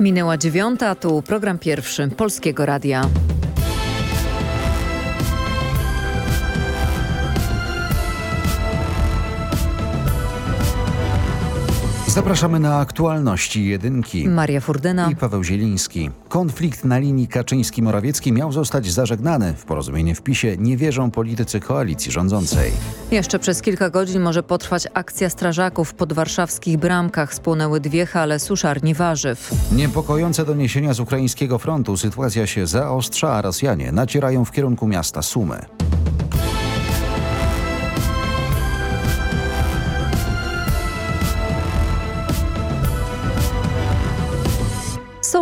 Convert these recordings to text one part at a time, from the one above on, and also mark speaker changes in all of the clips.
Speaker 1: Minęła dziewiąta, tu program pierwszy Polskiego Radia.
Speaker 2: Zapraszamy na aktualności jedynki.
Speaker 1: Maria Furdyna
Speaker 2: i Paweł Zieliński. Konflikt na linii Kaczyński-Morawiecki miał zostać zażegnany. W porozumienie w PiSie nie wierzą politycy koalicji rządzącej.
Speaker 1: Jeszcze przez kilka godzin może potrwać akcja strażaków pod warszawskich bramkach. Spłonęły dwie hale suszarni warzyw.
Speaker 2: Niepokojące doniesienia z ukraińskiego frontu. Sytuacja się zaostrza, a Rosjanie nacierają w kierunku miasta Sumy.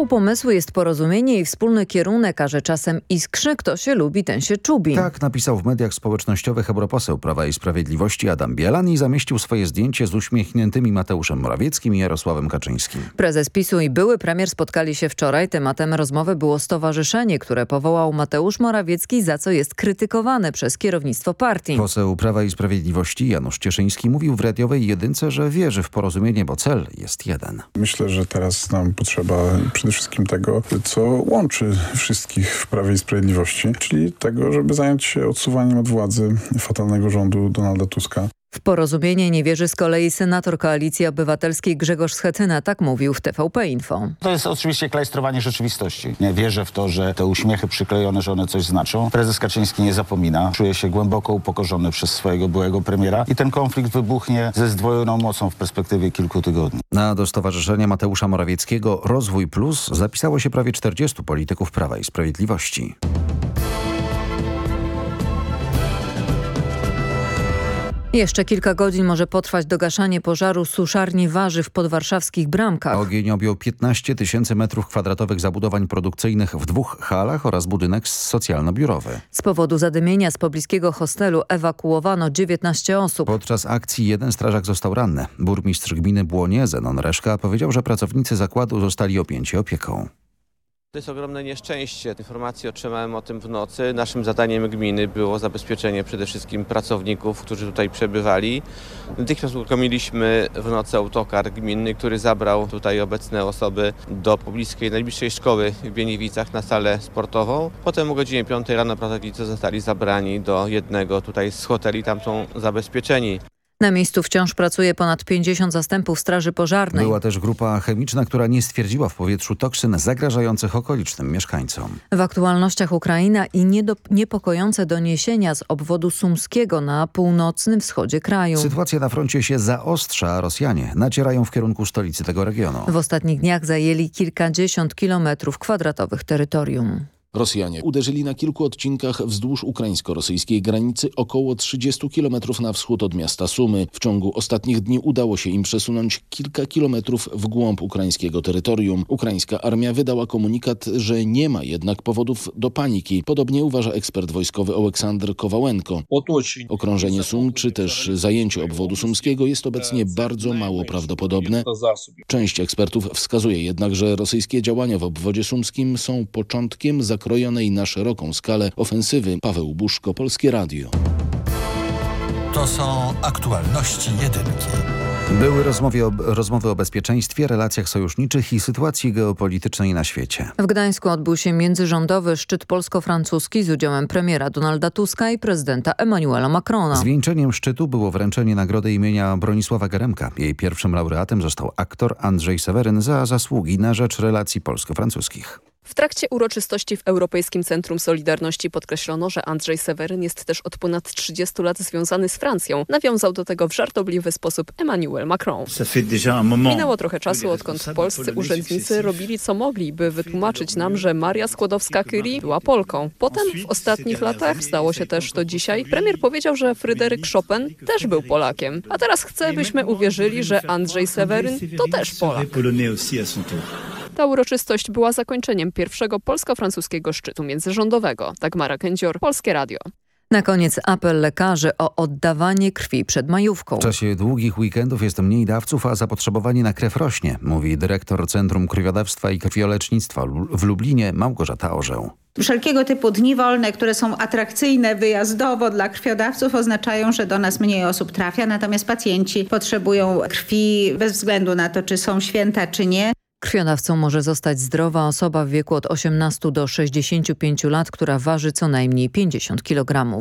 Speaker 1: Są pomysły, jest porozumienie i wspólny kierunek, a że czasem iskrzy, kto się lubi, ten się czubi.
Speaker 2: Tak napisał w mediach społecznościowych europoseł Prawa i Sprawiedliwości Adam Bielan i zamieścił swoje zdjęcie z uśmiechniętymi Mateuszem Morawieckim i Jarosławem Kaczyńskim.
Speaker 1: Prezes PiSu i były premier spotkali się wczoraj. Tematem rozmowy było stowarzyszenie, które powołał Mateusz Morawiecki, za co jest krytykowany przez kierownictwo partii.
Speaker 2: Poseł Prawa i Sprawiedliwości Janusz Cieszyński mówił w radiowej jedynce, że wierzy w porozumienie, bo cel jest jeden.
Speaker 3: Myślę, że teraz nam potrzeba przede wszystkim tego, co łączy wszystkich w Prawie i Sprawiedliwości, czyli tego, żeby zająć się odsuwaniem od władzy fatalnego rządu Donalda Tuska.
Speaker 1: W porozumienie nie wierzy z kolei senator Koalicji Obywatelskiej Grzegorz Schetyna, tak mówił w TVP Info.
Speaker 4: To jest oczywiście klajstrowanie rzeczywistości. Nie wierzę w to, że te uśmiechy przyklejone, że one coś znaczą. Prezes Kaczyński nie zapomina. Czuje się głęboko upokorzony przez swojego byłego premiera i ten konflikt wybuchnie ze zdwojoną mocą w perspektywie kilku tygodni.
Speaker 2: Na do Stowarzyszenia Mateusza Morawieckiego Rozwój Plus zapisało się prawie 40 polityków Prawa i Sprawiedliwości.
Speaker 1: Jeszcze kilka godzin może potrwać dogaszanie pożaru suszarni warzyw pod warszawskich bramkach.
Speaker 2: Ogień objął 15 tysięcy metrów kwadratowych zabudowań produkcyjnych w dwóch halach oraz budynek socjalno-biurowy.
Speaker 1: Z powodu zadymienia z pobliskiego hostelu ewakuowano 19 osób.
Speaker 2: Podczas akcji jeden strażak został ranny. Burmistrz gminy Błonie, Zenon Reszka, powiedział, że pracownicy zakładu zostali objęci opieką.
Speaker 5: To jest ogromne nieszczęście. Informacje otrzymałem o tym w nocy. Naszym zadaniem gminy było zabezpieczenie przede wszystkim pracowników, którzy tutaj przebywali. Natychmiast uruchomiliśmy w nocy autokar gminny, który zabrał tutaj obecne osoby do pobliskiej, najbliższej szkoły w Bieniewicach na salę sportową. Potem o godzinie 5 rano pracownicy zostali zabrani do jednego tutaj z hoteli, tam są zabezpieczeni.
Speaker 1: Na miejscu wciąż pracuje ponad 50 zastępów Straży Pożarnej.
Speaker 2: Była też grupa chemiczna, która nie stwierdziła w powietrzu toksyn zagrażających okolicznym mieszkańcom.
Speaker 1: W aktualnościach Ukraina i niepokojące doniesienia z obwodu sumskiego na północnym wschodzie kraju.
Speaker 2: Sytuacja na froncie się zaostrza, a Rosjanie nacierają w kierunku stolicy tego regionu.
Speaker 1: W ostatnich dniach zajęli kilkadziesiąt kilometrów kwadratowych terytorium.
Speaker 6: Rosjanie uderzyli na kilku odcinkach wzdłuż ukraińsko-rosyjskiej granicy około 30 km na wschód od miasta Sumy. W ciągu ostatnich dni udało się im przesunąć kilka kilometrów w głąb ukraińskiego terytorium. Ukraińska armia wydała komunikat, że nie ma jednak powodów do paniki. Podobnie uważa ekspert wojskowy Oleksandr Kowałenko. Okrążenie Sum czy też zajęcie obwodu sumskiego jest obecnie bardzo mało prawdopodobne. Część ekspertów wskazuje jednak, że rosyjskie działania w obwodzie sumskim są początkiem zakresu zakrojonej na szeroką skalę ofensywy. Paweł Buszko, Polskie Radio.
Speaker 7: To są aktualności jedynki.
Speaker 2: Były rozmowy o, rozmowy o bezpieczeństwie, relacjach sojuszniczych i sytuacji geopolitycznej na świecie.
Speaker 1: W Gdańsku odbył się międzyrządowy szczyt polsko-francuski z udziałem premiera Donalda Tuska i prezydenta Emmanuela Macrona.
Speaker 2: Zwieńczeniem szczytu było wręczenie nagrody imienia Bronisława Geremka. Jej pierwszym laureatem został aktor Andrzej Seweryn za zasługi na rzecz relacji polsko-francuskich.
Speaker 8: W trakcie uroczystości w Europejskim Centrum Solidarności podkreślono, że Andrzej Seweryn jest też od ponad 30 lat związany z Francją. Nawiązał do tego w żartobliwy sposób Emmanuel Macron. Minęło trochę czasu, odkąd polscy urzędnicy robili co mogli, by wytłumaczyć nam, że Maria Skłodowska-Curie była Polką. Potem w ostatnich latach, stało się też to dzisiaj, premier powiedział, że Fryderyk Chopin też był Polakiem. A teraz chce, byśmy uwierzyli, że Andrzej Seweryn to też Polak. Ta uroczystość była zakończeniem pierwszego polsko-francuskiego szczytu międzyrządowego. Dagmara Kędzior, Polskie Radio.
Speaker 1: Na koniec apel lekarzy o oddawanie krwi przed majówką.
Speaker 2: W czasie długich weekendów jest mniej dawców, a zapotrzebowanie na krew rośnie, mówi dyrektor Centrum Krwiodawstwa i Krwiolecznictwa w Lublinie Małgorzata Orzeł.
Speaker 9: Wszelkiego typu dni wolne, które są atrakcyjne wyjazdowo dla krwiodawców oznaczają, że do nas mniej osób trafia, natomiast pacjenci potrzebują krwi bez względu na to, czy są święta, czy nie.
Speaker 1: Krwiodawcą może zostać zdrowa osoba w wieku od 18 do 65 lat, która waży co najmniej 50 kg.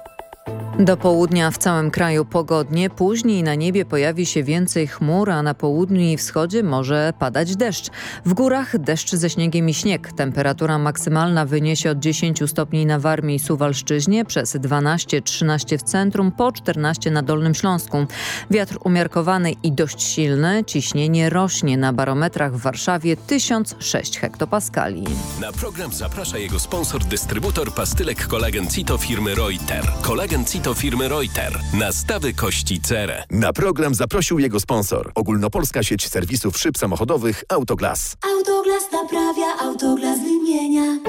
Speaker 1: Do południa w całym kraju pogodnie, później na niebie pojawi się więcej chmur, a na południu i wschodzie może padać deszcz. W górach deszcz ze śniegiem i śnieg. Temperatura maksymalna wyniesie od 10 stopni na Warmii i Suwalszczyźnie, przez 12-13 w centrum, po 14 na Dolnym Śląsku. Wiatr umiarkowany i dość silny, ciśnienie rośnie na barometrach w Warszawie 1006 hektopaskali.
Speaker 10: Na program zaprasza jego sponsor, dystrybutor pastylek kolagen Cito firmy Reuter. Kolagen Cito firmy Reuter. Nastawy kości cerę.
Speaker 11: Na program zaprosił jego sponsor. Ogólnopolska sieć serwisów szyb samochodowych Autoglas.
Speaker 12: Autoglas naprawia, Autoglas wymienia.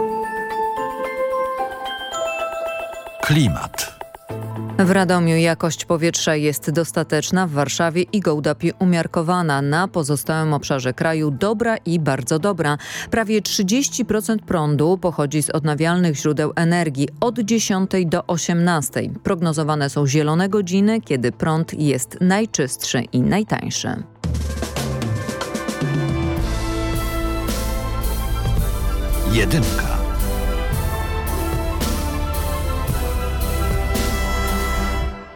Speaker 7: Klimat.
Speaker 1: W Radomiu jakość powietrza jest dostateczna, w Warszawie i Gołdapie umiarkowana, na pozostałym obszarze kraju dobra i bardzo dobra. Prawie 30% prądu pochodzi z odnawialnych źródeł energii od 10 do 18. Prognozowane są zielone godziny, kiedy prąd jest najczystszy i najtańszy.
Speaker 7: Jedynka.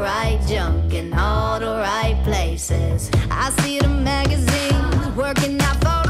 Speaker 13: Right junk in all the right places. I see the magazines working out Photoshop.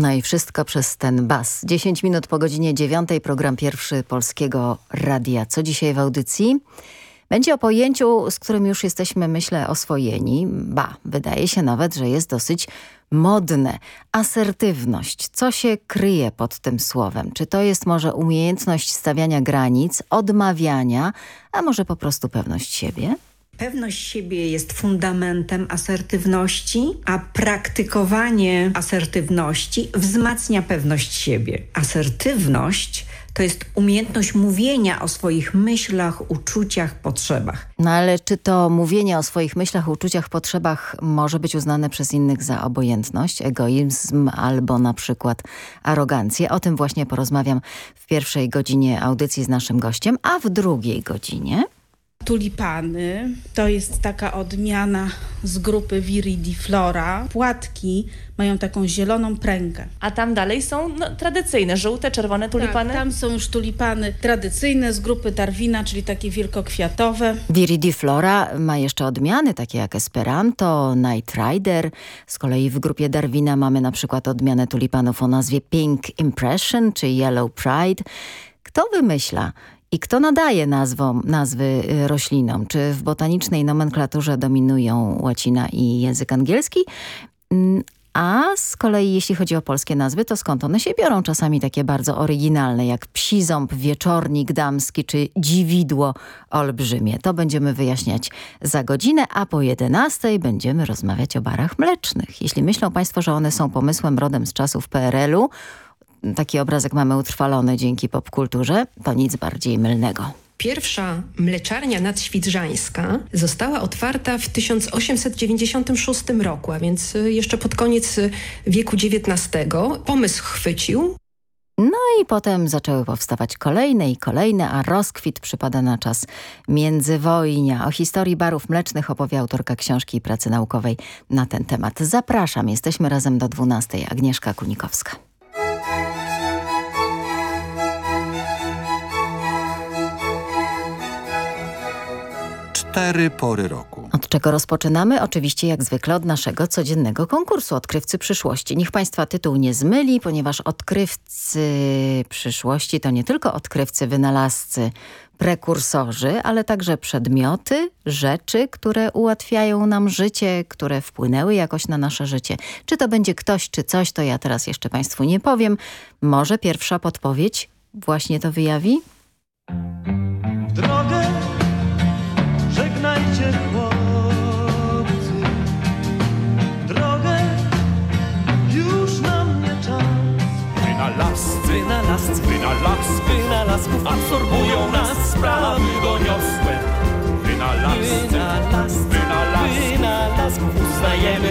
Speaker 13: No
Speaker 14: i wszystko przez ten bas. 10 minut po godzinie 9, program pierwszy Polskiego Radia. Co dzisiaj w audycji? Będzie o pojęciu, z którym już jesteśmy, myślę, oswojeni. Ba, wydaje się nawet, że jest dosyć modne. Asertywność. Co się kryje pod tym słowem? Czy to jest może umiejętność stawiania granic, odmawiania, a może po prostu pewność siebie?
Speaker 15: Pewność siebie jest fundamentem asertywności, a praktykowanie asertywności wzmacnia pewność siebie. Asertywność to jest umiejętność mówienia o swoich myślach, uczuciach, potrzebach.
Speaker 14: No ale czy to mówienie o swoich myślach, uczuciach, potrzebach może być uznane przez innych za obojętność, egoizm albo na przykład arogancję? O tym właśnie porozmawiam w pierwszej godzinie audycji z naszym gościem, a w drugiej godzinie...
Speaker 16: Tulipany to jest taka odmiana z grupy Viridiflora. Płatki mają taką zieloną pręgę.
Speaker 17: A tam dalej są no, tradycyjne, żółte, czerwone tulipany?
Speaker 16: Tak, tam są już tulipany tradycyjne z grupy Darwina, czyli takie wielkokwiatowe.
Speaker 14: Viridiflora ma jeszcze odmiany, takie jak Esperanto, Night Rider. Z kolei w grupie Darwina mamy na przykład odmianę tulipanów o nazwie Pink Impression czy Yellow Pride. Kto wymyśla i kto nadaje nazwom, nazwy y, roślinom? Czy w botanicznej nomenklaturze dominują łacina i język angielski? Mm, a z kolei jeśli chodzi o polskie nazwy, to skąd one się biorą? Czasami takie bardzo oryginalne, jak psi ząb, wieczornik damski czy dziwidło olbrzymie. To będziemy wyjaśniać za godzinę, a po 11 będziemy rozmawiać o barach mlecznych. Jeśli myślą Państwo, że one są pomysłem rodem z czasów PRL-u, taki obrazek mamy utrwalony dzięki popkulturze, to nic bardziej mylnego.
Speaker 18: Pierwsza mleczarnia nadświdżańska została otwarta w 1896 roku, a więc y, jeszcze pod koniec y, wieku XIX. Pomysł chwycił.
Speaker 14: No i potem zaczęły powstawać kolejne i kolejne, a rozkwit przypada na czas międzywojnia. O historii barów mlecznych opowie autorka książki i pracy naukowej na ten temat. Zapraszam, jesteśmy razem do 12. Agnieszka Kunikowska.
Speaker 7: Cztery pory roku.
Speaker 14: Od czego rozpoczynamy? Oczywiście jak zwykle od naszego codziennego konkursu Odkrywcy Przyszłości. Niech Państwa tytuł nie zmyli, ponieważ odkrywcy przyszłości to nie tylko odkrywcy, wynalazcy, prekursorzy, ale także przedmioty, rzeczy, które ułatwiają nam życie, które wpłynęły jakoś na nasze życie. Czy to będzie ktoś, czy coś, to ja teraz jeszcze Państwu nie powiem. Może pierwsza podpowiedź właśnie to wyjawi?
Speaker 19: Drogę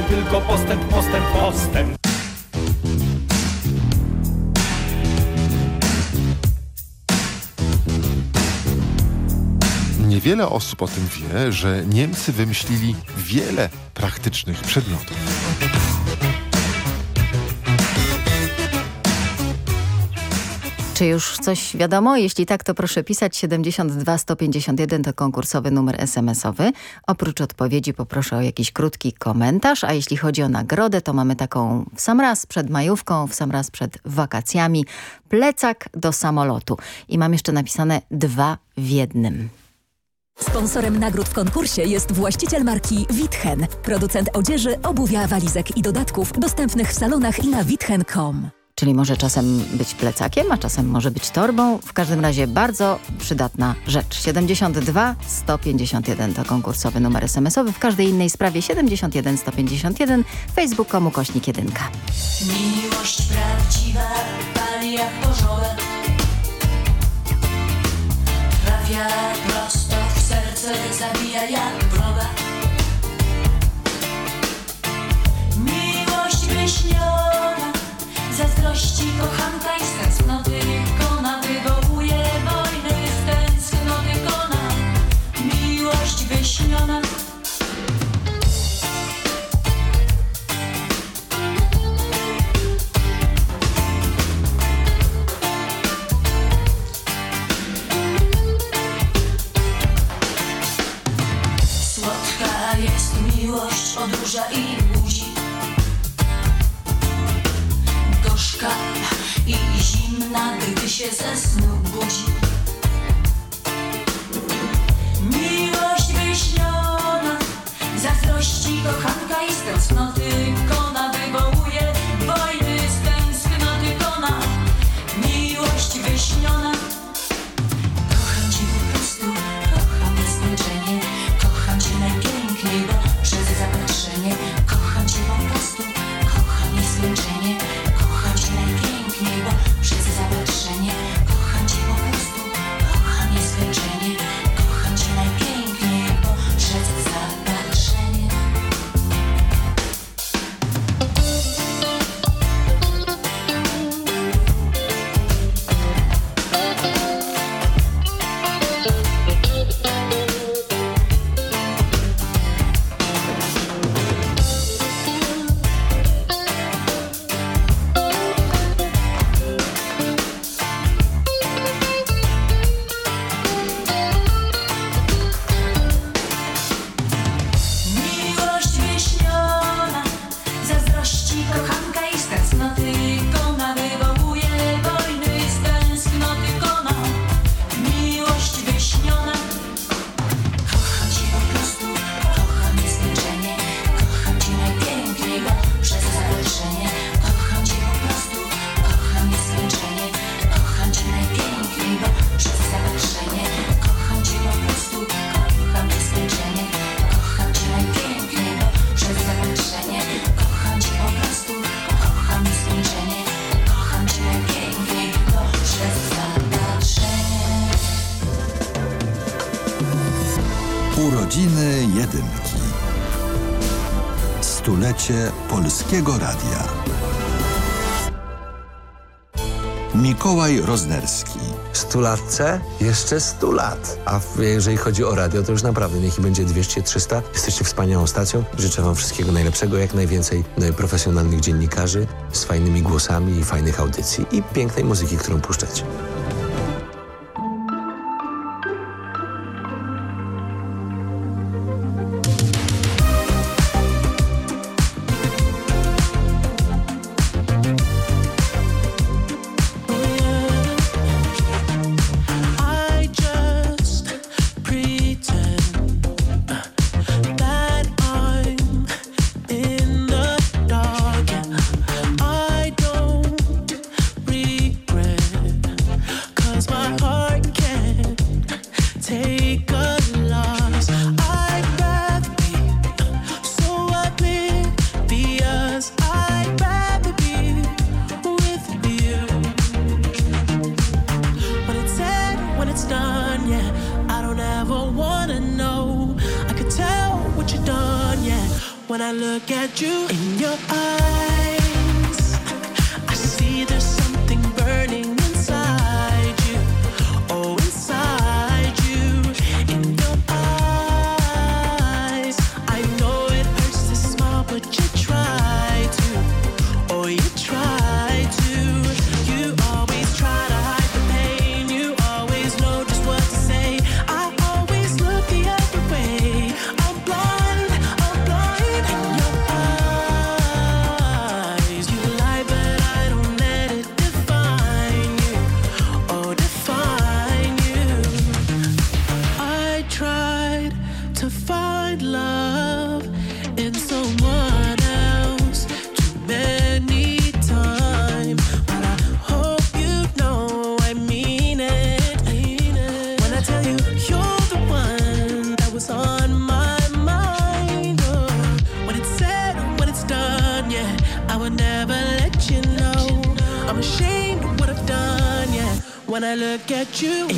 Speaker 20: tylko postęp, postęp, postęp
Speaker 21: Niewiele osób o tym wie, że Niemcy wymyślili wiele praktycznych przedmiotów.
Speaker 14: Czy już coś wiadomo? Jeśli tak, to proszę pisać 72 151 to konkursowy numer SMS-owy. Oprócz odpowiedzi poproszę o jakiś krótki komentarz, a jeśli chodzi o nagrodę, to mamy taką w sam raz przed majówką, w sam raz przed wakacjami, plecak do samolotu. I mam jeszcze napisane dwa w jednym.
Speaker 22: Sponsorem nagród w konkursie jest właściciel marki Witchen, producent odzieży, obuwia, walizek i dodatków dostępnych w salonach i na witchen.com.
Speaker 14: Czyli może czasem być plecakiem, a czasem może być torbą. W każdym razie bardzo przydatna rzecz. 72 151 to konkursowy numer SMS-owy. W każdej innej sprawie 71 151 facebook.com kośnik 1.
Speaker 12: Miłość prawdziwa pali jak pożoga Trafia prosto w serce, zabija jak wroga Miłość wyśniona zazdrości kochanka i z tęsknoty kona wywołuje wojny, z tęsknoty kona miłość wyśniona. Słodka jest miłość, odróża i się ze snu budzi. Miłość wyśniona, zazdrości kochanka i z tęsknoty
Speaker 7: Urodziny Jedynki. Stulecie Polskiego Radia. Mikołaj Roznerski.
Speaker 23: Stulatce? Jeszcze 100 lat. A jeżeli chodzi o radio, to już naprawdę niech będzie 200-300. Jesteście wspaniałą stacją. Życzę Wam wszystkiego najlepszego, jak najwięcej no profesjonalnych dziennikarzy z fajnymi głosami i fajnych audycji i pięknej muzyki, którą puszczacie.
Speaker 19: you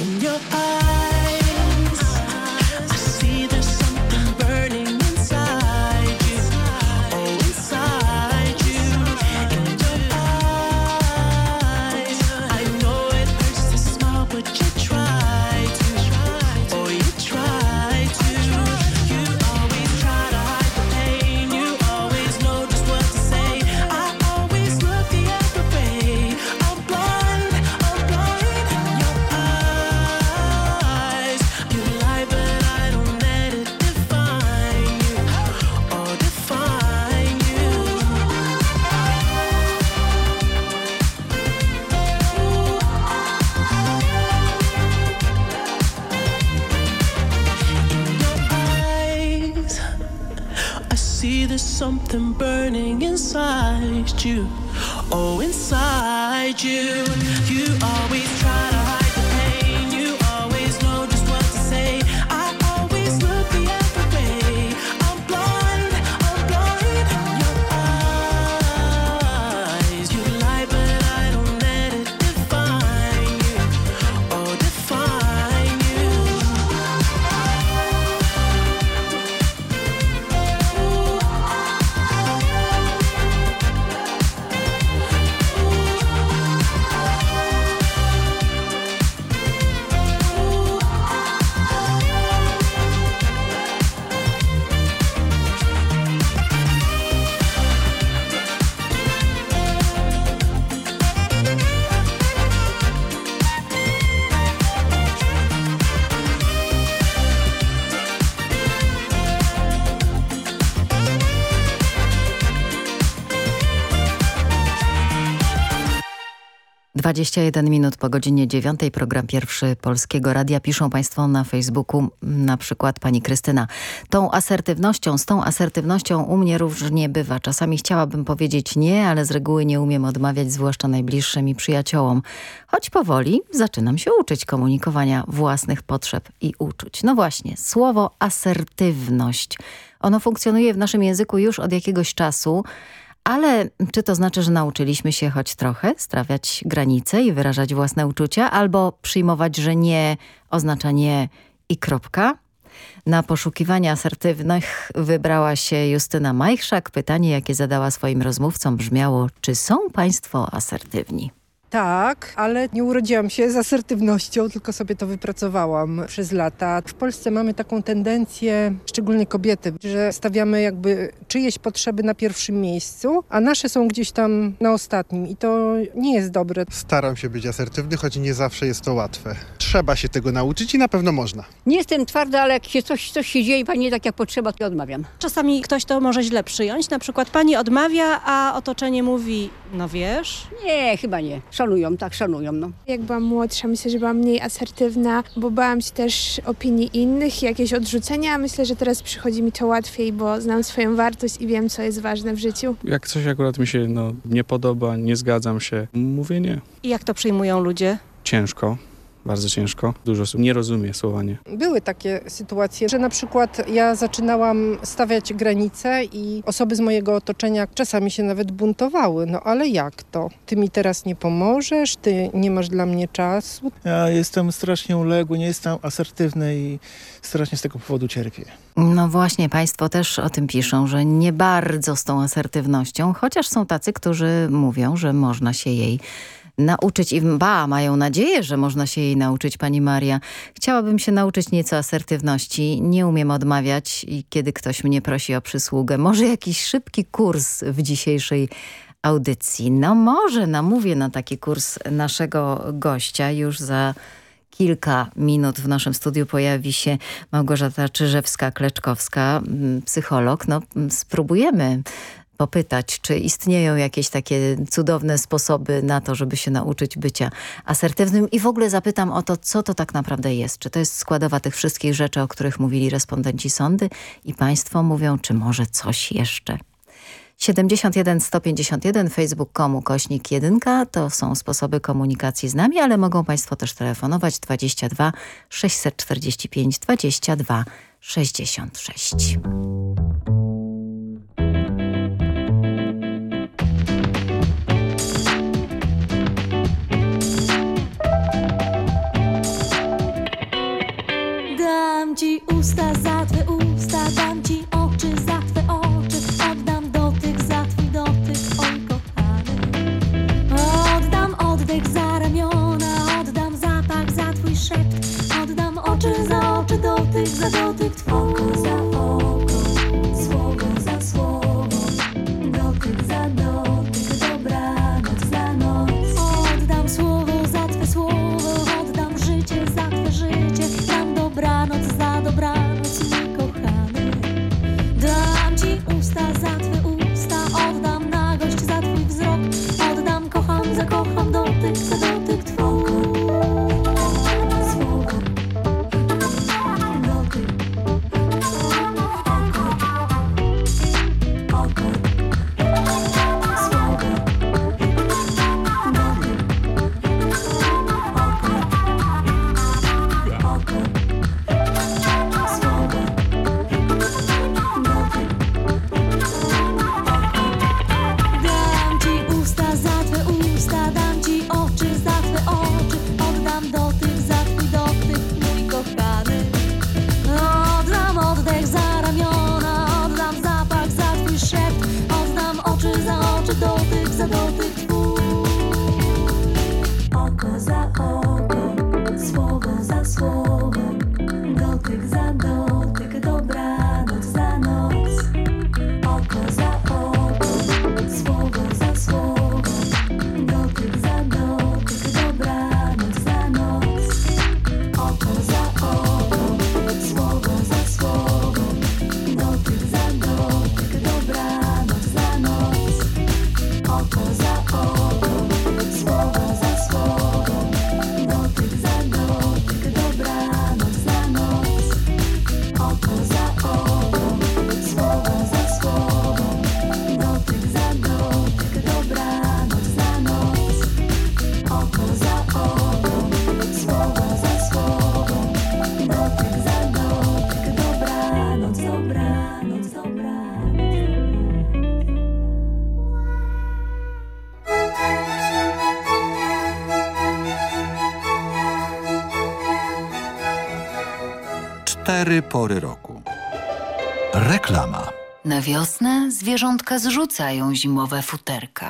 Speaker 14: 21 minut po godzinie 9. Program pierwszy Polskiego Radia. Piszą Państwo na Facebooku, mm, na przykład pani Krystyna. Tą asertywnością, z tą asertywnością u mnie różnie bywa. Czasami chciałabym powiedzieć nie, ale z reguły nie umiem odmawiać, zwłaszcza najbliższym i przyjaciołom. Choć powoli zaczynam się uczyć komunikowania własnych potrzeb i uczuć. No właśnie, słowo asertywność. Ono funkcjonuje w naszym języku już od jakiegoś czasu ale czy to znaczy, że nauczyliśmy się choć trochę stawiać granice i wyrażać własne uczucia, albo przyjmować, że nie oznacza nie i kropka? Na poszukiwania asertywnych wybrała się Justyna Majchrzak. Pytanie, jakie zadała swoim rozmówcom brzmiało, czy są państwo asertywni?
Speaker 24: Tak, ale nie urodziłam się z asertywnością, tylko sobie to wypracowałam przez lata. W Polsce mamy taką tendencję, szczególnie kobiety, że stawiamy jakby czyjeś potrzeby na pierwszym miejscu, a nasze są gdzieś tam na ostatnim i to nie jest dobre.
Speaker 25: Staram się być asertywny, choć nie zawsze jest to łatwe. Trzeba się tego nauczyć i na pewno można.
Speaker 26: Nie jestem twarda, ale jak się coś, coś się dzieje, pani nie tak jak potrzeba, to odmawiam.
Speaker 27: Czasami ktoś to może źle przyjąć, na przykład pani odmawia, a otoczenie mówi, no wiesz.
Speaker 26: Nie, chyba nie. Szanują, tak szanują, no.
Speaker 28: Jak byłam młodsza, myślę, że byłam mniej asertywna, bo bałam się też opinii innych, jakieś odrzucenia. Myślę, że teraz przychodzi mi to łatwiej, bo znam swoją wartość i wiem, co jest ważne w życiu.
Speaker 29: Jak coś akurat mi się no, nie podoba, nie zgadzam się, mówię nie.
Speaker 27: I jak to przyjmują ludzie?
Speaker 29: Ciężko. Bardzo ciężko. Dużo osób nie rozumie słowa nie.
Speaker 24: Były takie sytuacje, że na przykład ja zaczynałam stawiać granice i osoby z mojego otoczenia czasami się nawet buntowały. No ale jak to? Ty mi teraz nie pomożesz, ty nie masz dla mnie czasu.
Speaker 30: Ja jestem strasznie uległy, nie jestem asertywny i strasznie z tego powodu cierpię.
Speaker 14: No właśnie, państwo też o tym piszą, że nie bardzo z tą asertywnością, chociaż są tacy, którzy mówią, że można się jej nauczyć i ba, mają nadzieję, że można się jej nauczyć, pani Maria. Chciałabym się nauczyć nieco asertywności. Nie umiem odmawiać kiedy ktoś mnie prosi o przysługę. Może jakiś szybki kurs w dzisiejszej audycji. No może namówię na taki kurs naszego gościa już za kilka minut w naszym studiu pojawi się Małgorzata Czyżewska-Kleczkowska, psycholog. No, spróbujemy popytać, czy istnieją jakieś takie cudowne sposoby na to, żeby się nauczyć bycia asertywnym i w ogóle zapytam o to, co to tak naprawdę jest. Czy to jest składowa tych wszystkich rzeczy, o których mówili respondenci sądy i państwo mówią, czy może coś jeszcze? 71 151 facebook.com kośnik 1 to są sposoby komunikacji z nami, ale mogą państwo też telefonować 22 645 22 66.
Speaker 7: Cztery pory roku. Reklama.
Speaker 31: Na wiosnę zwierzątka zrzucają zimowe futerka.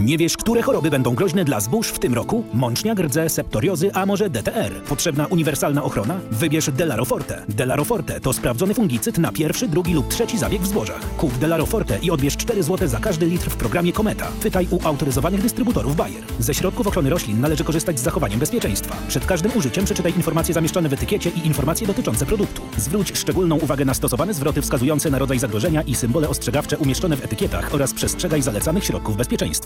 Speaker 32: Nie wiesz, które choroby będą groźne dla zbóż w tym roku? Mączniak, rdze, septoriozy, a może DTR? Potrzebna uniwersalna ochrona? Wybierz Delaroforte. Delaroforte to sprawdzony fungicyd na pierwszy, drugi lub trzeci zabieg w zbożach. Kup Delaroforte i odbierz 4 zł za każdy litr w programie Kometa. Pytaj u autoryzowanych dystrybutorów Bayer. Ze środków ochrony roślin należy korzystać z zachowaniem bezpieczeństwa. Przed każdym użyciem przeczytaj informacje zamieszczone w etykiecie i informacje dotyczące produktu. Zwróć szczególną uwagę na stosowane zwroty wskazujące na rodzaj zagrożenia i symbole ostrzegawcze umieszczone w etykietach oraz przestrzegaj zalecanych środków bezpieczeństwa.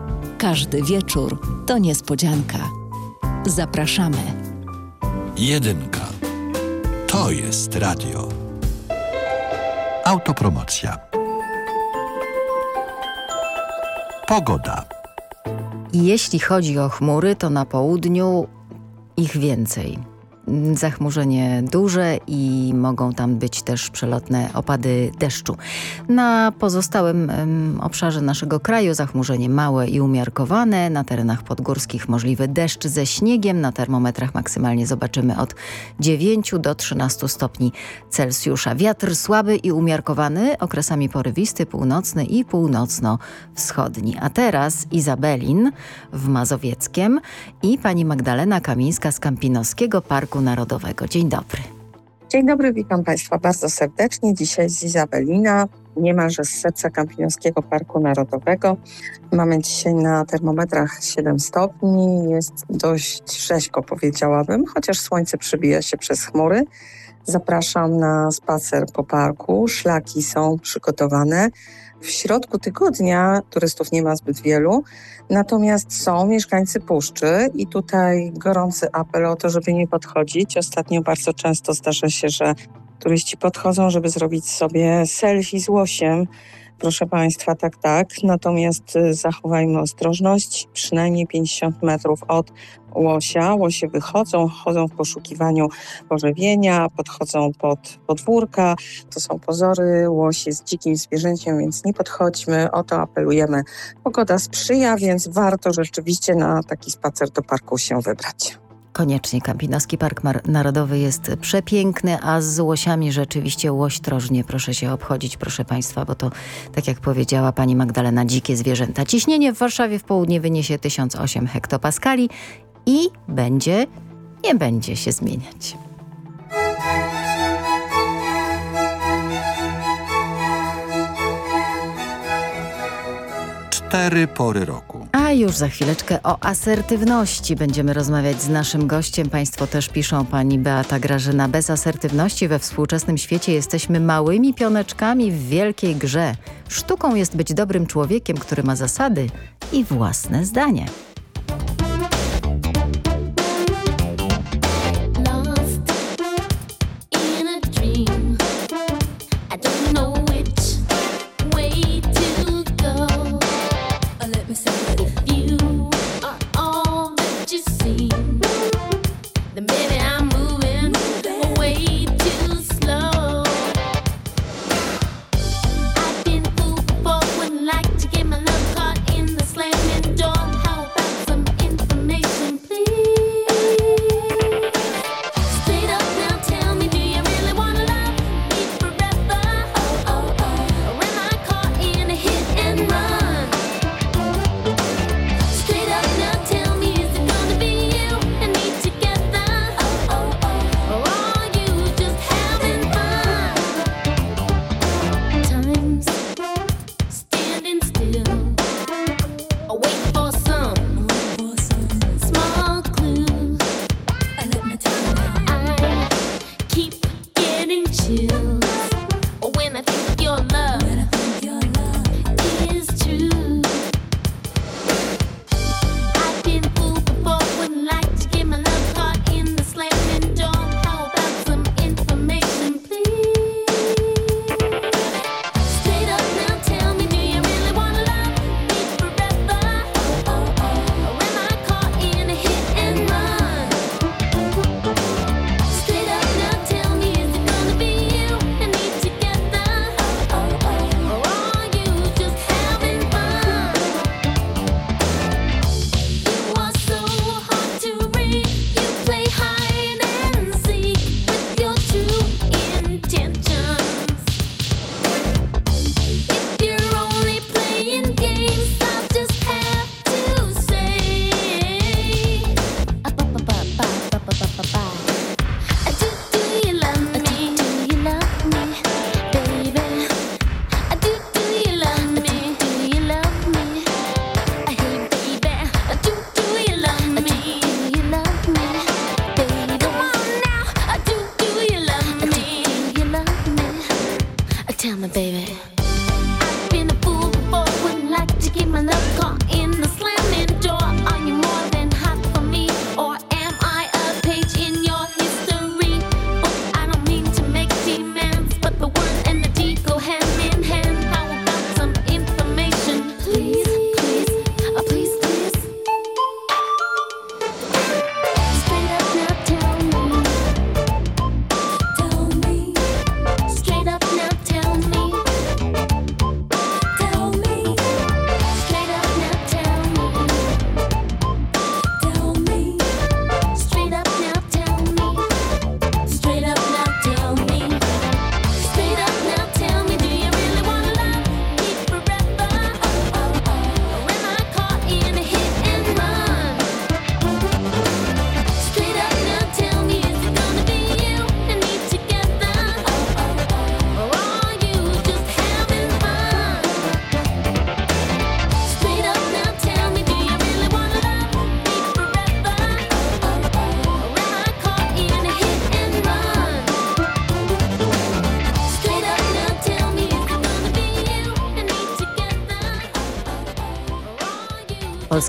Speaker 22: Każdy wieczór to niespodzianka. Zapraszamy.
Speaker 7: Jedynka. To jest radio. Autopromocja. Pogoda.
Speaker 14: Jeśli chodzi o chmury, to na południu ich więcej. Zachmurzenie duże i mogą tam być też przelotne opady deszczu. Na pozostałym obszarze naszego kraju zachmurzenie małe i umiarkowane. Na terenach podgórskich możliwy deszcz ze śniegiem. Na termometrach maksymalnie zobaczymy od 9 do 13 stopni Celsjusza. Wiatr słaby i umiarkowany, okresami porywisty, północny i północno-wschodni. A teraz Izabelin w Mazowieckiem i pani Magdalena Kamińska z Kampinoskiego Parku Narodowego. Dzień dobry.
Speaker 33: Dzień dobry, witam Państwa bardzo serdecznie. Dzisiaj z Izabelina, niemalże z serca Kampinoskiego Parku Narodowego. Mamy dzisiaj na termometrach 7 stopni. Jest dość rzeźko, powiedziałabym, chociaż słońce przebija się przez chmury. Zapraszam na spacer po parku. Szlaki są przygotowane. W środku tygodnia turystów nie ma zbyt wielu, natomiast są mieszkańcy puszczy i tutaj gorący apel o to, żeby nie podchodzić. Ostatnio bardzo często zdarza się, że turyści podchodzą, żeby zrobić sobie selfie z łosiem. Proszę Państwa, tak, tak. Natomiast y, zachowajmy ostrożność, przynajmniej 50 metrów od łosia. Łosie wychodzą, chodzą w poszukiwaniu pożywienia, podchodzą pod podwórka. To są pozory. Łoś jest dzikim zwierzęciem, więc nie podchodźmy. O to apelujemy. Pogoda sprzyja, więc warto rzeczywiście na taki spacer do parku się wybrać.
Speaker 34: Koniecznie Kampinoski Park Narodowy jest przepiękny, a z łosiami rzeczywiście łośtrożnie proszę się obchodzić, proszę Państwa, bo to, tak jak powiedziała pani Magdalena, dzikie zwierzęta. Ciśnienie w Warszawie w południe wyniesie 1008 hektopaskali i będzie, nie będzie się zmieniać.
Speaker 2: cztery pory roku.
Speaker 34: A już za chwileczkę o asertywności będziemy rozmawiać z naszym gościem. Państwo też piszą, pani Beata Grażyna. Bez asertywności we współczesnym świecie jesteśmy małymi pioneczkami w wielkiej grze. Sztuką jest być dobrym człowiekiem, który ma zasady i własne zdanie.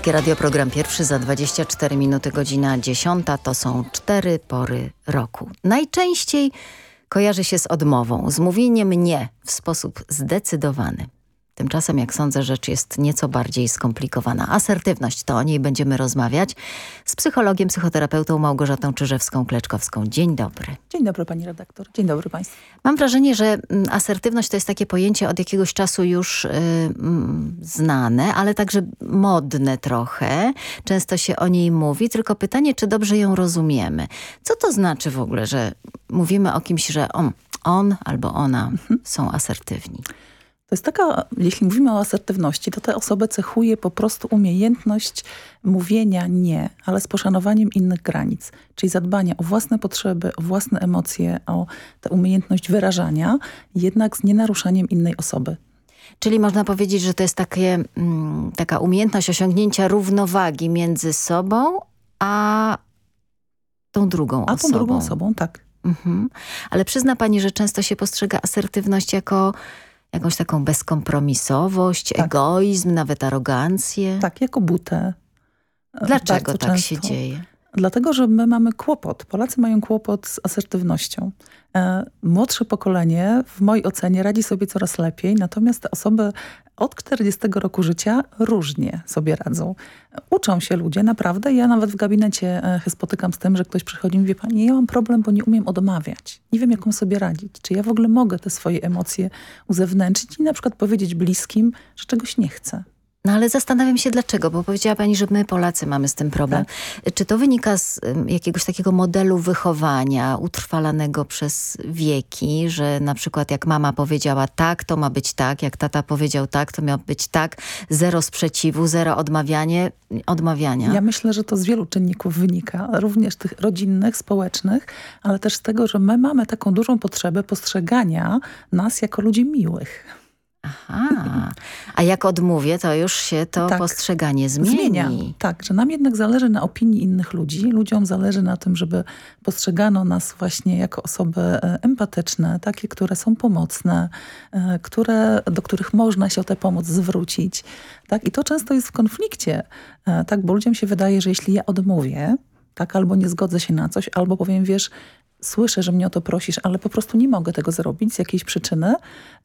Speaker 34: Polskie Radio, program pierwszy za 24 minuty, godzina 10. To są cztery pory roku. Najczęściej kojarzy się z odmową, z mówieniem nie w sposób zdecydowany.
Speaker 14: Tymczasem, jak sądzę, rzecz jest nieco bardziej skomplikowana. Asertywność, to o niej będziemy rozmawiać z psychologiem, psychoterapeutą Małgorzatą Czyżewską-Kleczkowską. Dzień dobry.
Speaker 35: Dzień dobry pani redaktor. Dzień dobry państwu.
Speaker 14: Mam wrażenie, że mm, asertywność to jest takie pojęcie od jakiegoś czasu już y, mm, znane, ale także modne trochę. Często się o niej mówi, tylko pytanie, czy dobrze ją rozumiemy. Co to znaczy w ogóle, że mówimy o kimś, że on, on albo ona są asertywni?
Speaker 35: To jest taka, jeśli mówimy o asertywności, to tę osobę cechuje po prostu umiejętność mówienia nie, ale z poszanowaniem innych granic, czyli zadbania o własne potrzeby, o własne emocje, o tę umiejętność wyrażania, jednak z nienaruszaniem innej osoby.
Speaker 14: Czyli można powiedzieć, że to jest takie, mm, taka umiejętność osiągnięcia równowagi między sobą, a tą drugą
Speaker 35: A
Speaker 14: osobą.
Speaker 35: tą drugą osobą, tak.
Speaker 14: Mhm. Ale przyzna pani, że często się postrzega asertywność jako jakąś taką bezkompromisowość, egoizm, nawet arogancję.
Speaker 35: Tak, jako butę.
Speaker 14: Dlaczego tak się
Speaker 35: często.
Speaker 14: dzieje?
Speaker 35: Dlatego, że my mamy kłopot. Polacy mają kłopot z asertywnością. E, młodsze pokolenie w mojej ocenie radzi sobie coraz lepiej, natomiast te osoby od 40 roku życia różnie sobie radzą. Uczą się ludzie, naprawdę. Ja nawet w gabinecie e, spotykam z tym, że ktoś przychodzi i mówi, pani, ja mam problem, bo nie umiem odmawiać. Nie wiem, jak sobie radzić. Czy ja w ogóle mogę te swoje emocje uzewnętrznić i na przykład powiedzieć bliskim, że czegoś nie chcę.
Speaker 14: No ale zastanawiam się dlaczego, bo powiedziała pani, że my Polacy mamy z tym problem.
Speaker 35: Tak.
Speaker 14: Czy to wynika z jakiegoś takiego modelu wychowania utrwalanego przez wieki, że na przykład jak mama powiedziała tak, to ma być tak, jak tata powiedział tak, to miał być tak, zero sprzeciwu, zero odmawianie, odmawiania.
Speaker 35: Ja myślę, że to z wielu czynników wynika, również tych rodzinnych, społecznych, ale też z tego, że my mamy taką dużą potrzebę postrzegania nas jako ludzi miłych.
Speaker 14: Aha. A jak odmówię, to już się to
Speaker 35: Tak.
Speaker 14: postrzeganie zmieni.
Speaker 35: Tak, że nam jednak zależy na opinii innych ludzi. Ludziom zależy na tym, żeby postrzegano nas właśnie jako osoby e, empatyczne, takie, które są pomocne, e, które, do których można się o tę pomoc zwrócić. Tak? I to często jest w konflikcie, e, tak? bo ludziom się wydaje, że jeśli ja odmówię, tak, albo nie zgodzę się na coś, albo powiem, wiesz, słyszę, że mnie o to prosisz, ale po prostu nie mogę tego zrobić z jakiejś przyczyny,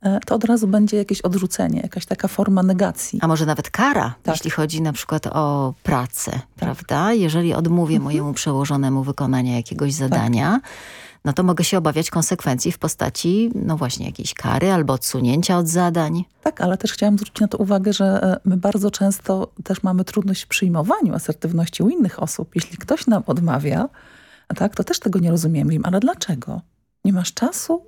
Speaker 35: e, to od razu będzie jakieś odrzucenie, jakaś taka forma negacji.
Speaker 14: A może nawet kara,
Speaker 35: Tak.
Speaker 14: jeśli chodzi na przykład o pracę, prawda? Jeżeli odmówię
Speaker 35: Mhm.
Speaker 14: mojemu przełożonemu wykonania jakiegoś zadania, no to mogę się obawiać konsekwencji w postaci, no właśnie, jakiejś kary albo odsunięcia od zadań.
Speaker 35: Tak, ale też chciałam zwrócić na to uwagę, że e, my bardzo często też mamy trudność w przyjmowaniu asertywności u innych osób. Jeśli ktoś nam odmawia, tak, to też tego nie rozumiemy. Mówimy, Ale dlaczego? Nie masz czasu?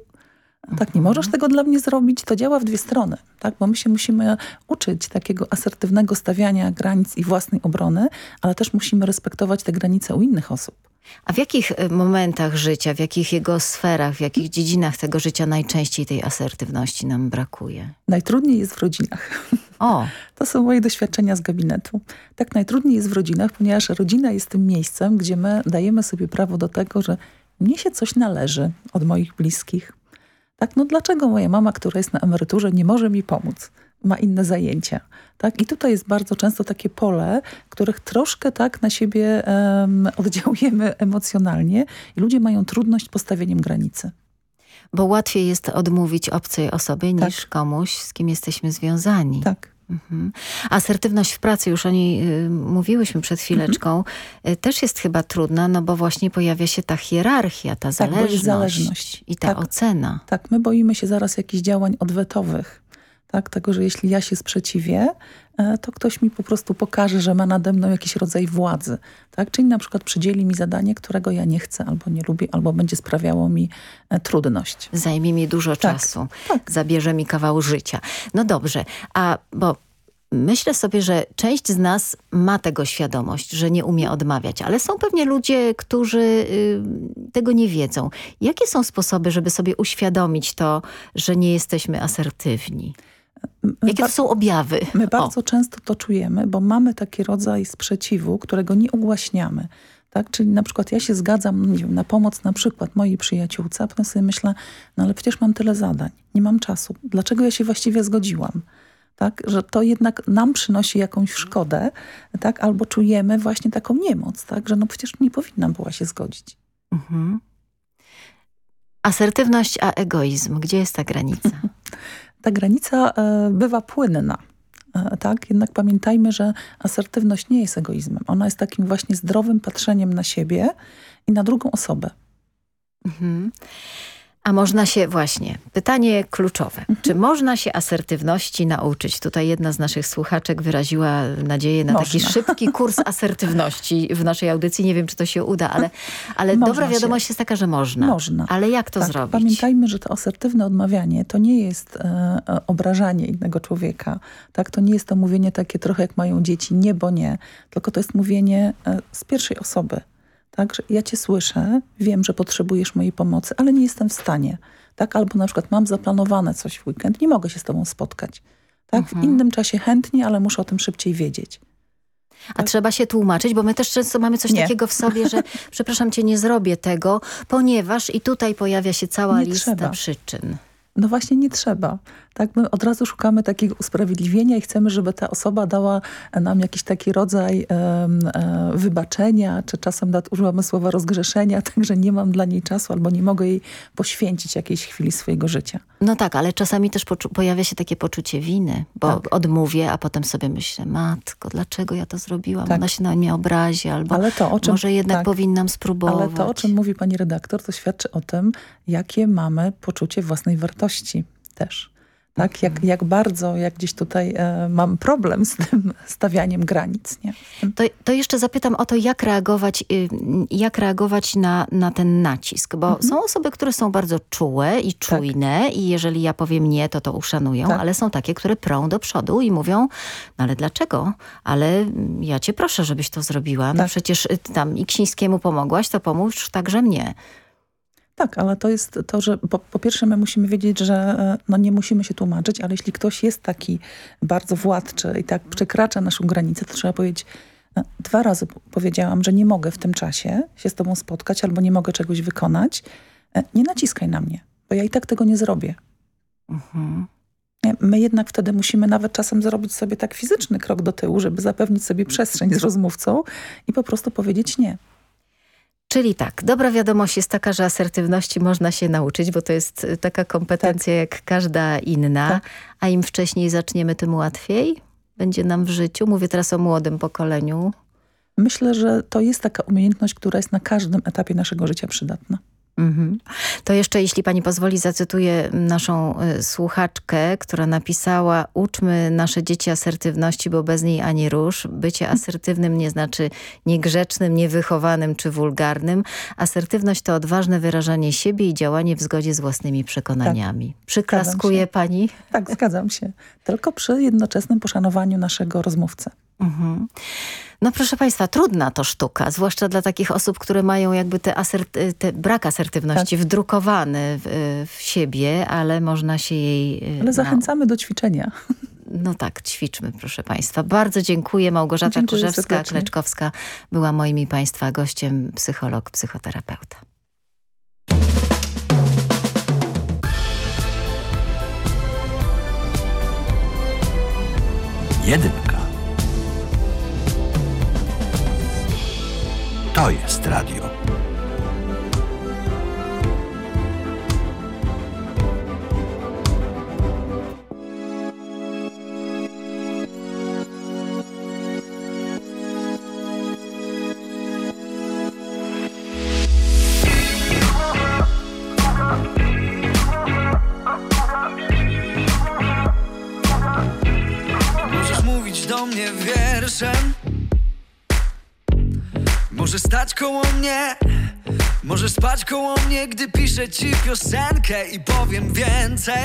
Speaker 35: Tak, nie możesz tego dla mnie zrobić? To działa w dwie strony, tak? Bo my się musimy uczyć takiego asertywnego stawiania granic i własnej obrony, ale też musimy respektować te granice u innych osób.
Speaker 14: A w jakich y, momentach życia, w jakich jego sferach, w jakich dziedzinach tego życia najczęściej tej asertywności nam brakuje?
Speaker 35: Najtrudniej jest w rodzinach.
Speaker 14: O.
Speaker 35: To są moje doświadczenia z gabinetu. Tak najtrudniej jest w rodzinach, ponieważ rodzina jest tym miejscem, gdzie my dajemy sobie prawo do tego, że mnie się coś należy od moich bliskich. Tak, no dlaczego moja mama, która jest na emeryturze, nie może mi pomóc? Ma inne zajęcia. Tak? I tutaj jest bardzo często takie pole, których troszkę tak na siebie em, oddziałujemy emocjonalnie i ludzie mają trudność z postawieniem granicy.
Speaker 14: Bo łatwiej jest odmówić obcej osobie niż komuś, z kim jesteśmy związani.
Speaker 35: Tak.
Speaker 14: Mhm. Asertywność w pracy, już o niej y, mówiłyśmy przed chwileczką, y, też jest chyba trudna, no bo właśnie pojawia się ta hierarchia, ta
Speaker 35: Tak,
Speaker 14: zależność,
Speaker 35: zależność.
Speaker 14: i ta ocena.
Speaker 35: Tak, my boimy się zaraz jakichś działań odwetowych. Tak, tego, że jeśli ja się sprzeciwię, e, to ktoś mi po prostu pokaże, że ma nade mną jakiś rodzaj władzy. Tak? Czyli na przykład przydzieli mi zadanie, którego ja nie chcę, albo nie lubię, albo będzie sprawiało mi e, trudność.
Speaker 14: Zajmie mi dużo czasu, zabierze mi kawał życia. No dobrze, a bo myślę sobie, że część z nas ma tego świadomość, że nie umie odmawiać, ale są pewnie ludzie, którzy y, tego nie wiedzą. Jakie są sposoby, żeby sobie uświadomić to, że nie jesteśmy asertywni? Jakie to są objawy?
Speaker 35: My bardzo często to czujemy, bo mamy taki rodzaj sprzeciwu, którego nie ugłaśniamy. Tak? Czyli na przykład ja się zgadzam wiem, na pomoc na przykład mojej przyjaciółce, a potem sobie myślę, no ale przecież mam tyle zadań, nie mam czasu. Dlaczego ja się właściwie zgodziłam? Tak? Że to jednak nam przynosi jakąś szkodę, tak? albo czujemy właśnie taką niemoc, tak? że no przecież nie powinnam była się zgodzić.
Speaker 14: Mhm. Asertywność, a egoizm. Gdzie jest ta granica?
Speaker 35: ta granica e, bywa płynna. E, tak? Jednak pamiętajmy, że asertywność nie jest egoizmem. Ona jest takim właśnie zdrowym patrzeniem na siebie i na drugą osobę.
Speaker 14: Mhm. A można się właśnie, pytanie kluczowe.
Speaker 35: Mhm.
Speaker 14: Czy można się asertywności nauczyć? Tutaj jedna z naszych słuchaczek wyraziła nadzieję na taki
Speaker 35: Można.
Speaker 14: szybki kurs asertywności w naszej audycji. Nie wiem, czy to się uda, ale, ale
Speaker 35: Można
Speaker 14: dobra
Speaker 35: się.
Speaker 14: wiadomość jest taka, że można.
Speaker 35: Można.
Speaker 14: Ale jak to
Speaker 35: tak,
Speaker 14: zrobić?
Speaker 35: Pamiętajmy, że to asertywne odmawianie to nie jest e, e, obrażanie innego człowieka. Tak? To nie jest to mówienie takie trochę jak mają dzieci, nie, bo nie. Tylko to jest mówienie e, z pierwszej osoby. Tak, że ja cię słyszę, wiem, że potrzebujesz mojej pomocy, ale nie jestem w stanie. Tak? Albo na przykład mam zaplanowane coś w weekend, nie mogę się z tobą spotkać. Tak? W innym czasie chętnie, ale muszę o tym szybciej wiedzieć.
Speaker 14: A trzeba się tłumaczyć, bo my też często mamy coś
Speaker 35: Nie.
Speaker 14: takiego w sobie, że przepraszam cię, nie zrobię tego, ponieważ i tutaj pojawia się cała
Speaker 35: Nie
Speaker 14: lista
Speaker 35: trzeba.
Speaker 14: przyczyn.
Speaker 35: No właśnie nie trzeba. Tak, my od razu szukamy takiego usprawiedliwienia i chcemy, żeby ta osoba dała nam jakiś taki rodzaj e, wybaczenia, czy czasem używamy słowa rozgrzeszenia, także nie mam dla niej czasu albo nie mogę jej poświęcić jakiejś chwili swojego życia.
Speaker 14: No tak, ale czasami też pojawia się takie poczucie winy, bo
Speaker 35: Tak.
Speaker 14: odmówię, a potem sobie myślę, matko, dlaczego ja to zrobiłam?
Speaker 35: Tak.
Speaker 14: Ona się na mnie obrazi, albo
Speaker 35: Ale to, czym-
Speaker 14: może jednak
Speaker 35: tak.
Speaker 14: powinnam spróbować.
Speaker 35: Ale to, o czym mówi pani redaktor, to świadczy o tym, jakie mamy poczucie własnej wartości też. Tak, jak, jak bardzo, jak gdzieś tutaj e, mam problem z tym stawianiem granic. Nie?
Speaker 14: To, to jeszcze zapytam o to, jak reagować, y, jak reagować na, na ten nacisk, bo
Speaker 35: Mhm.
Speaker 14: są osoby, które są bardzo czułe i czujne i jeżeli ja powiem nie, to to uszanują,
Speaker 35: Tak.
Speaker 14: ale są takie, które prą do przodu i mówią, no ale dlaczego? Ale mm, ja cię proszę, żebyś to zrobiła. No
Speaker 35: Tak.
Speaker 14: przecież y, tam Iksińskiemu pomogłaś, to pomóż także mnie.
Speaker 35: Tak, ale to jest to, że po, po pierwsze my musimy wiedzieć, że e, no nie musimy się tłumaczyć, ale jeśli ktoś jest taki bardzo władczy i tak przekracza naszą granicę, to trzeba powiedzieć, e, dwa razy powiedziałam, że nie mogę w tym czasie się z tobą spotkać albo nie mogę czegoś wykonać. E, Nie naciskaj na mnie, bo ja i tak tego nie zrobię.
Speaker 14: Mhm.
Speaker 35: My jednak wtedy musimy nawet czasem zrobić sobie tak fizyczny krok do tyłu, żeby zapewnić sobie przestrzeń z rozmówcą i po prostu powiedzieć nie.
Speaker 14: Czyli tak, dobra wiadomość jest taka, że asertywności można się nauczyć, bo to jest y, taka kompetencja jak każda inna,
Speaker 35: Tak.
Speaker 14: a im wcześniej zaczniemy, tym łatwiej będzie nam w życiu. Mówię teraz o młodym pokoleniu.
Speaker 35: Myślę, że to jest taka umiejętność, która jest na każdym etapie naszego życia przydatna.
Speaker 14: Mhm. To jeszcze, jeśli pani pozwoli, zacytuję naszą y, słuchaczkę, która napisała uczmy nasze dzieci asertywności, bo bez niej ani rusz. Bycie asertywnym nie znaczy niegrzecznym, niewychowanym czy wulgarnym. Asertywność to odważne wyrażanie siebie i działanie w zgodzie z własnymi przekonaniami. Przyklaskuje
Speaker 35: się.
Speaker 14: pani?
Speaker 35: Tak, zgadzam się. Tylko przy jednoczesnym poszanowaniu naszego rozmówcy.
Speaker 14: Mhm. No proszę Państwa, trudna to sztuka, zwłaszcza dla takich osób, które mają jakby te, asert- te brak asertywności
Speaker 35: Tak.
Speaker 14: wdrukowany w, w siebie, ale można się jej... y,
Speaker 35: Ale
Speaker 14: nau-
Speaker 35: zachęcamy do ćwiczenia.
Speaker 14: No tak, ćwiczmy, proszę Państwa. Bardzo dziękuję. Małgorzata
Speaker 35: Dziękuję
Speaker 14: Kurzewska,
Speaker 35: serdecznie.
Speaker 14: Kleczkowska była moim i Państwa gościem, psycholog, psychoterapeuta.
Speaker 7: Jedynka. To jest radio.
Speaker 36: Mnie. Możesz spać koło mnie, gdy piszę ci piosenkę I powiem więcej.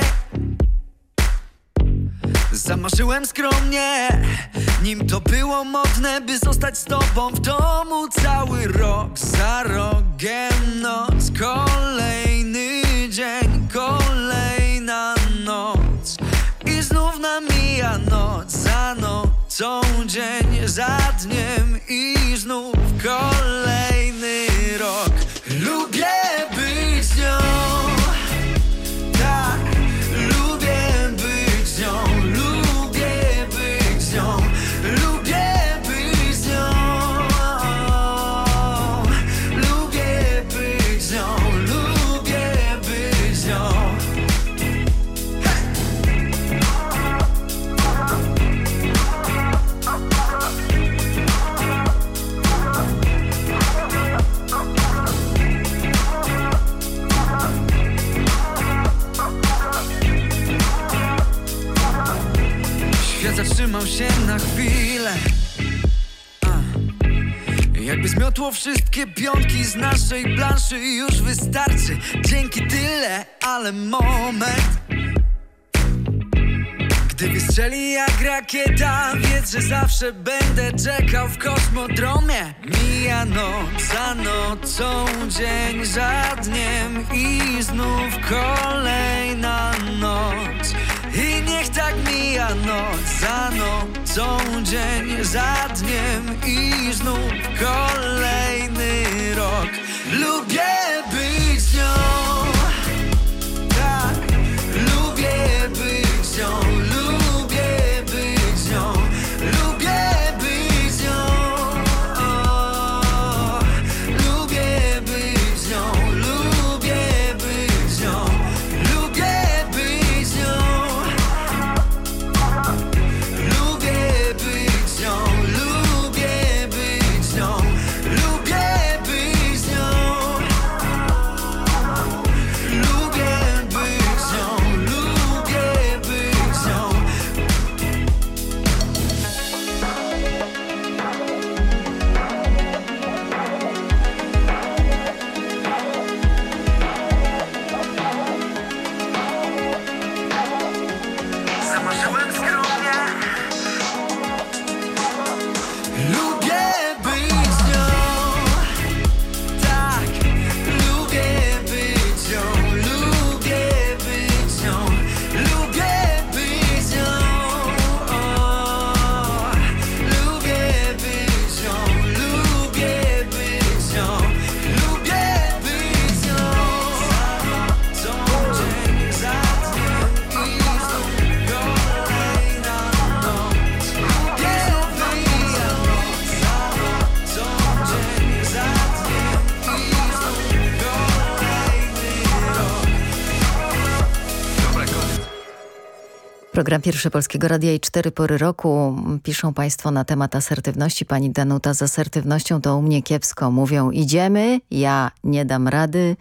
Speaker 36: Zamarzyłem skromnie Nim to było modne, by zostać z tobą w domu Cały rok za rogiem. Noc Kolejny dzień, kolejna noc. I znów namija noc za nocą Dzień za dniem i znów kolejny zmiotło wszystkie piątki z naszej planszy Już wystarczy, dzięki tyle, ale moment. Gdy wystrzeli jak rakieta Wiedz, że zawsze będę czekał w kosmodromie. Mija noc za nocą, dzień za dniem I znów kolejna noc I tak mija noc za nocą, dzień za dniem I znów kolejny rok. Lubię być nią
Speaker 14: Program Pierwszy Polskiego Radia i Cztery Pory Roku. Piszą Państwo na temat asertywności. Pani Danuta z asertywnością to u mnie kiepsko. Mówią idziemy, ja nie dam rady,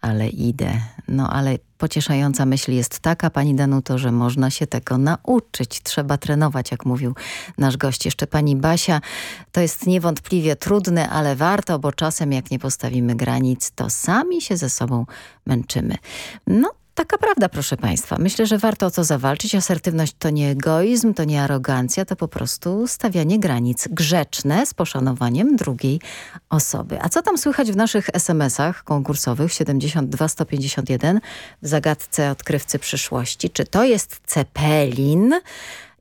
Speaker 14: ale idę. No ale pocieszająca myśl jest taka, Pani Danuto, że można się tego nauczyć. Trzeba trenować, jak mówił nasz gość. Jeszcze Pani Basia. To jest niewątpliwie trudne, ale warto, bo czasem jak nie postawimy granic, to sami się ze sobą męczymy. No Taka prawda, proszę Państwa. Myślę, że warto o to zawalczyć. Asertywność to nie egoizm, to nie arogancja, to po prostu stawianie granic grzeczne z poszanowaniem drugiej osoby. A co tam słychać w naszych SMS-ach konkursowych 72 151 w zagadce odkrywcy przyszłości? Czy to jest Cepelin?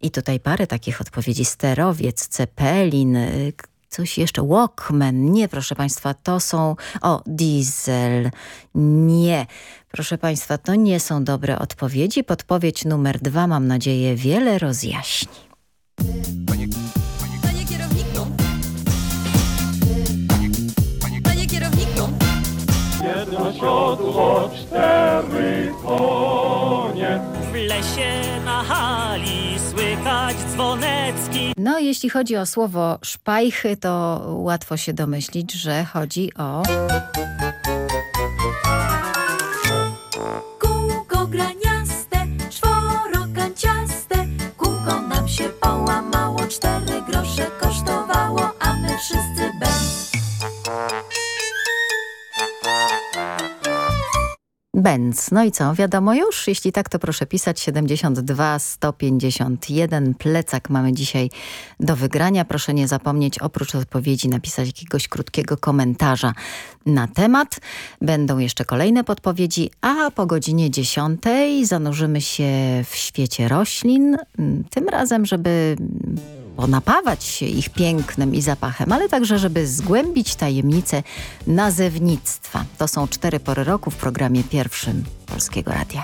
Speaker 14: I tutaj parę takich odpowiedzi. Sterowiec, Cepelin, y, coś jeszcze. Walkman. Nie, proszę Państwa, to są... O, diesel. Nie. Proszę Państwa, to nie są dobre odpowiedzi. Podpowiedź numer dwa, mam nadzieję, wiele rozjaśni.
Speaker 37: Panie kierowniku! Panie kierowniku!
Speaker 38: Jedno siodło, cztery konie.
Speaker 39: Lesie na hali słychać dzwonecki.
Speaker 14: No, jeśli chodzi o słowo szpajchy, to łatwo się domyślić, że chodzi o... Benz. No i co, wiadomo już? Jeśli tak, to proszę pisać 72 151. Plecak mamy dzisiaj do wygrania. Proszę nie zapomnieć oprócz odpowiedzi napisać jakiegoś krótkiego komentarza na temat. Będą jeszcze kolejne podpowiedzi, a po godzinie 10 zanurzymy się w świecie roślin. Tym razem, żeby ponapawać się ich pięknem i zapachem, ale także, żeby zgłębić tajemnice nazewnictwa. To są cztery pory roku w programie pierwszym Polskiego Radia.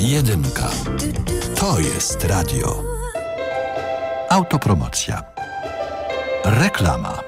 Speaker 7: Jedynka. To jest radio. Autopromocja. Reklama.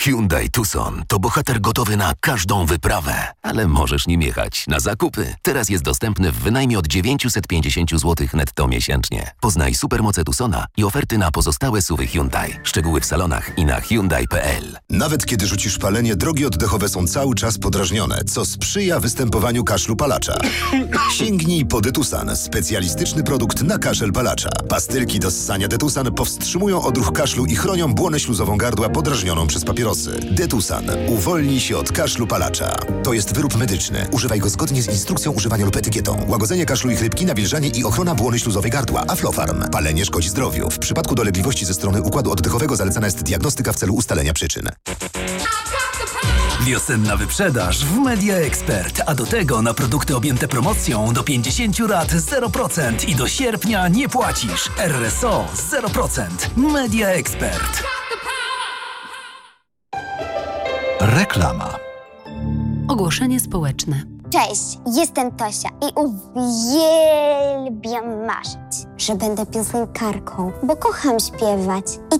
Speaker 40: Hyundai Tucson to bohater gotowy na każdą wyprawę, ale możesz nim jechać na zakupy. Teraz jest dostępny w wynajmie od 950 zł netto miesięcznie. Poznaj supermoce Tucsona i oferty na pozostałe suwy Hyundai. Szczegóły w salonach i na Hyundai.pl.
Speaker 41: Nawet kiedy rzucisz palenie, drogi oddechowe są cały czas podrażnione, co sprzyja występowaniu kaszlu palacza. Sięgnij po Detusan, specjalistyczny produkt na kaszel palacza. Pastylki do ssania Detusan powstrzymują odruch kaszlu i chronią błonę śluzową gardła podrażnioną przez papierosy. Detusan. Uwolnij się od kaszlu palacza. To jest wyrób medyczny. Używaj go zgodnie z instrukcją używania lub etykietą. Łagodzenie kaszlu i chrypki, nawilżanie i ochrona błony śluzowej gardła. Aflofarm. Palenie szkodzi zdrowiu. W przypadku dolegliwości ze strony układu oddechowego zalecana jest diagnostyka w celu ustalenia przyczyn.
Speaker 42: Wiosenna wyprzedaż w Media Expert, a do tego na produkty objęte promocją do 50 lat 0% i do sierpnia nie płacisz. RSO 0%. Media Expert.
Speaker 7: Reklama.
Speaker 22: Ogłoszenie społeczne.
Speaker 43: Cześć, jestem Tosia i uwielbiam marzyć, że będę piosenkarką, bo kocham śpiewać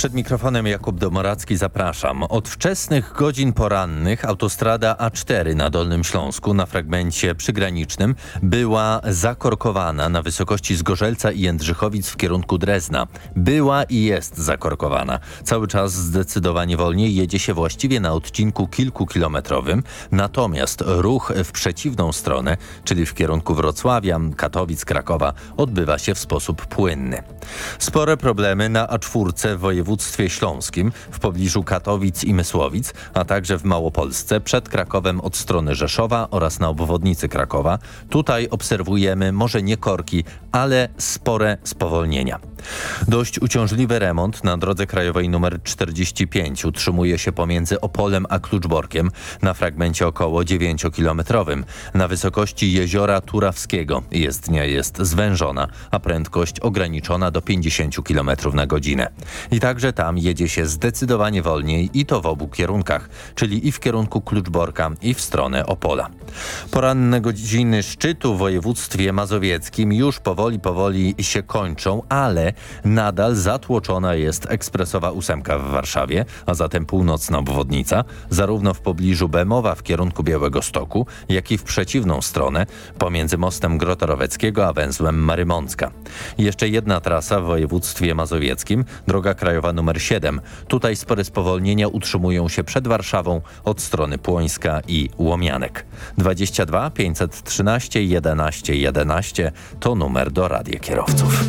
Speaker 44: Przed mikrofonem Jakub Domoracki zapraszam. Od wczesnych godzin porannych autostrada A4 na Dolnym Śląsku na fragmencie przygranicznym była zakorkowana na wysokości Zgorzelca i Jędrzychowic w kierunku Drezna. Była i jest zakorkowana. Cały czas zdecydowanie wolniej jedzie się właściwie na odcinku kilkukilometrowym, natomiast ruch w przeciwną stronę, czyli w kierunku Wrocławia, Katowic, Krakowa odbywa się w sposób płynny. Spore problemy na A4 w województwie śląskim w pobliżu Katowic i Mysłowic, a także w Małopolsce przed Krakowem od strony Rzeszowa oraz na obwodnicy Krakowa. Tutaj obserwujemy może nie korki, ale spore spowolnienia. Dość uciążliwy remont na drodze krajowej nr 45 utrzymuje się pomiędzy Opolem a Kluczborkiem na fragmencie około 9-kilometrowym. Na wysokości jeziora Turawskiego jezdnia jest zwężona, a prędkość ograniczona do 50 km na godzinę. I także tam jedzie się zdecydowanie wolniej i to w obu kierunkach, czyli i w kierunku Kluczborka i w stronę Opola. Poranne godziny szczytu w województwie mazowieckim już powoli, powoli się kończą, ale nadal zatłoczona jest ekspresowa ósemka w Warszawie, a zatem północna obwodnica, zarówno w pobliżu Bemowa w kierunku Białego Stoku, jak i w przeciwną stronę pomiędzy mostem Grotoroweckiego a węzłem Marymącka. Jeszcze jedna trasa w województwie mazowieckim, droga krajowa drogowa numer 7. Tutaj spory spowolnienia utrzymują się przed Warszawą od strony Płońska i Łomianek. 22 513 11 11 to numer do radia kierowców.